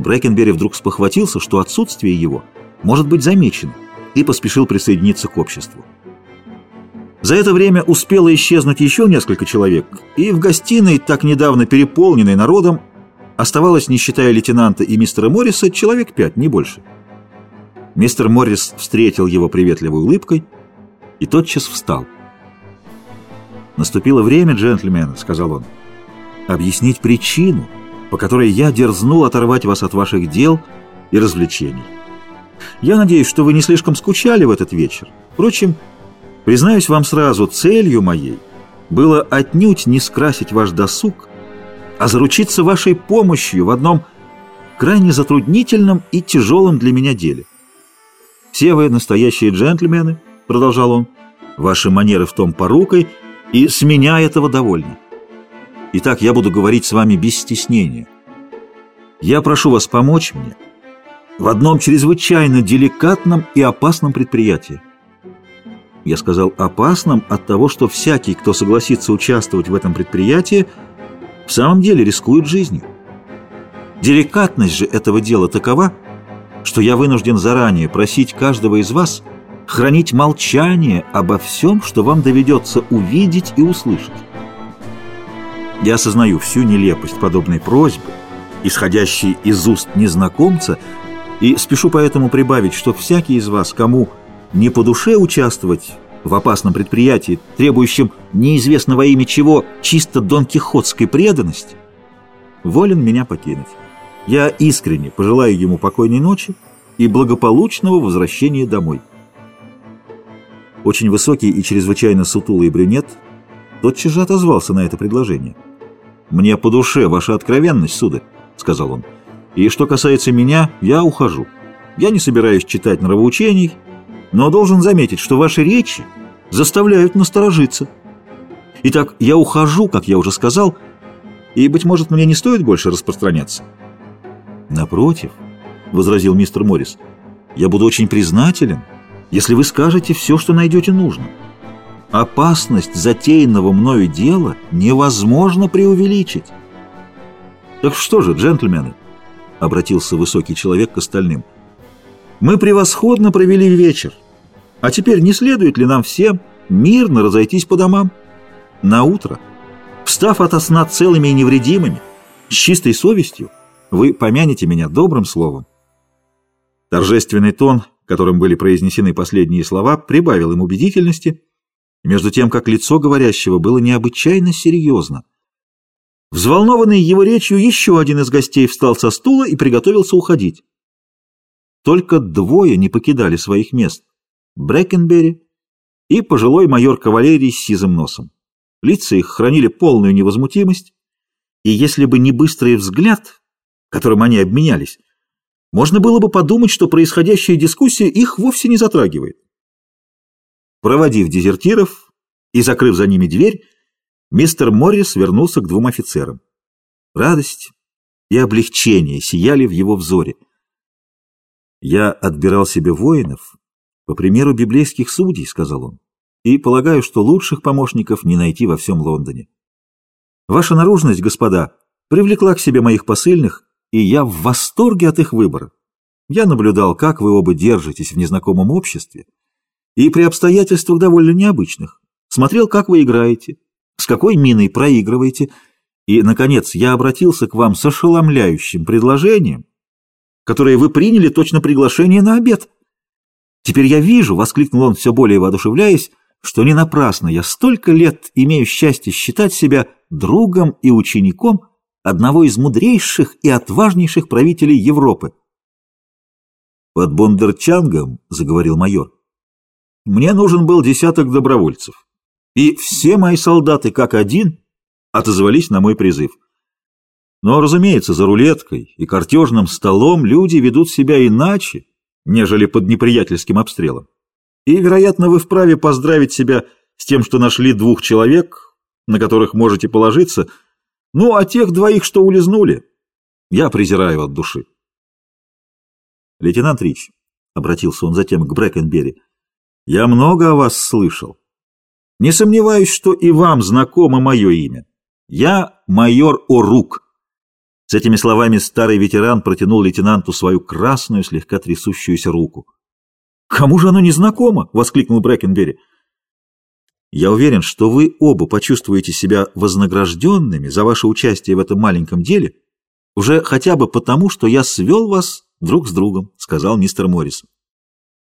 Брэкенбери вдруг спохватился, что отсутствие его может быть замечено, и поспешил присоединиться к обществу. За это время успело исчезнуть еще несколько человек, и в гостиной, так недавно переполненной народом, оставалось, не считая лейтенанта и мистера Морриса, человек пять, не больше. Мистер Моррис встретил его приветливой улыбкой и тотчас встал. «Наступило время, джентльмены», — сказал он, — «объяснить причину, по которой я дерзнул оторвать вас от ваших дел и развлечений. Я надеюсь, что вы не слишком скучали в этот вечер. Впрочем, признаюсь вам сразу, целью моей было отнюдь не скрасить ваш досуг, а заручиться вашей помощью в одном крайне затруднительном и тяжелом для меня деле. Все вы настоящие джентльмены, продолжал он, ваши манеры в том порукой, и с меня этого довольно. Итак, я буду говорить с вами без стеснения. Я прошу вас помочь мне в одном чрезвычайно деликатном и опасном предприятии. Я сказал «опасном» от того, что всякий, кто согласится участвовать в этом предприятии, в самом деле рискует жизнью. Деликатность же этого дела такова, что я вынужден заранее просить каждого из вас хранить молчание обо всем, что вам доведется увидеть и услышать. Я осознаю всю нелепость подобной просьбы, исходящей из уст незнакомца, и спешу поэтому прибавить, что всякий из вас, кому не по душе участвовать в опасном предприятии, требующем неизвестно во имя чего чисто донкихотской преданности, волен меня покинуть. Я искренне пожелаю ему покойной ночи и благополучного возвращения домой. Очень высокий и чрезвычайно сутулый брюнет тотчас же отозвался на это предложение. «Мне по душе ваша откровенность, сударь», — сказал он. «И что касается меня, я ухожу. Я не собираюсь читать нравоучений, но должен заметить, что ваши речи заставляют насторожиться. Итак, я ухожу, как я уже сказал, и, быть может, мне не стоит больше распространяться». «Напротив», — возразил мистер Моррис, — «я буду очень признателен, если вы скажете все, что найдете нужно. Опасность затеянного мною дела невозможно преувеличить». «Так что же, джентльмены?» — обратился высокий человек к остальным. «Мы превосходно провели вечер. А теперь не следует ли нам всем мирно разойтись по домам? На утро, встав ото сна целыми и невредимыми, с чистой совестью, вы помянете меня добрым словом. Торжественный тон, которым были произнесены последние слова, прибавил им убедительности, между тем, как лицо говорящего было необычайно серьезно. Взволнованный его речью, еще один из гостей встал со стула и приготовился уходить. Только двое не покидали своих мест — Брэкенберри и пожилой майор кавалерии с сизым носом. Лица их хранили полную невозмутимость, и если бы не быстрый взгляд, которым они обменялись, можно было бы подумать, что происходящая дискуссия их вовсе не затрагивает. Проводив дезертиров и закрыв за ними дверь, мистер Моррис вернулся к двум офицерам. Радость и облегчение сияли в его взоре. «Я отбирал себе воинов, по примеру библейских судей», — сказал он, «и полагаю, что лучших помощников не найти во всем Лондоне. Ваша наружность, господа, привлекла к себе моих посыльных, и я в восторге от их выбора. Я наблюдал, как вы оба держитесь в незнакомом обществе, и при обстоятельствах довольно необычных. Смотрел, как вы играете, с какой миной проигрываете, и, наконец, я обратился к вам с ошеломляющим предложением, которое вы приняли точно приглашение на обед. Теперь я вижу, — воскликнул он, все более воодушевляясь, — что не напрасно я столько лет имею счастье считать себя другом и учеником одного из мудрейших и отважнейших правителей Европы. «Под Бондерчангом», — заговорил майор, — «мне нужен был десяток добровольцев, и все мои солдаты, как один, отозвались на мой призыв. Но, разумеется, за рулеткой и картежным столом люди ведут себя иначе, нежели под неприятельским обстрелом. И, вероятно, вы вправе поздравить себя с тем, что нашли двух человек, на которых можете положиться, — ну, а тех двоих, что улизнули, я презираю от души. Лейтенант Рич, — обратился он затем к Брэкенберри, — я много о вас слышал. Не сомневаюсь, что и вам знакомо мое имя. Я майор Орук. С этими словами старый ветеран протянул лейтенанту свою красную, слегка трясущуюся руку. «Кому же оно не знакомо?» — воскликнул Брэкенбери. «Я уверен, что вы оба почувствуете себя вознагражденными за ваше участие в этом маленьком деле, уже хотя бы потому, что я свел вас друг с другом», — сказал мистер Моррис.